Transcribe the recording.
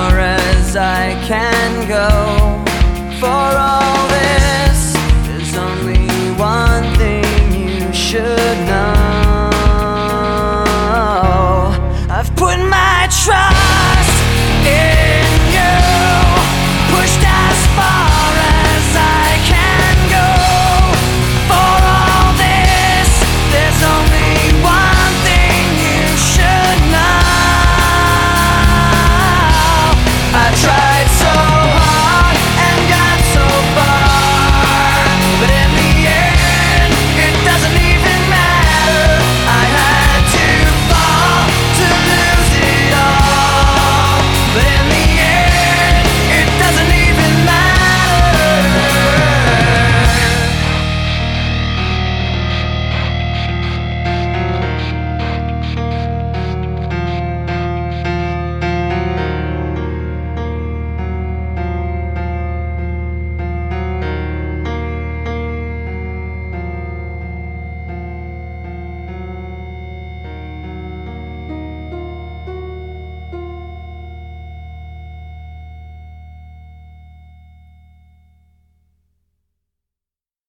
far as I can go. For all this, there's only one thing you should know.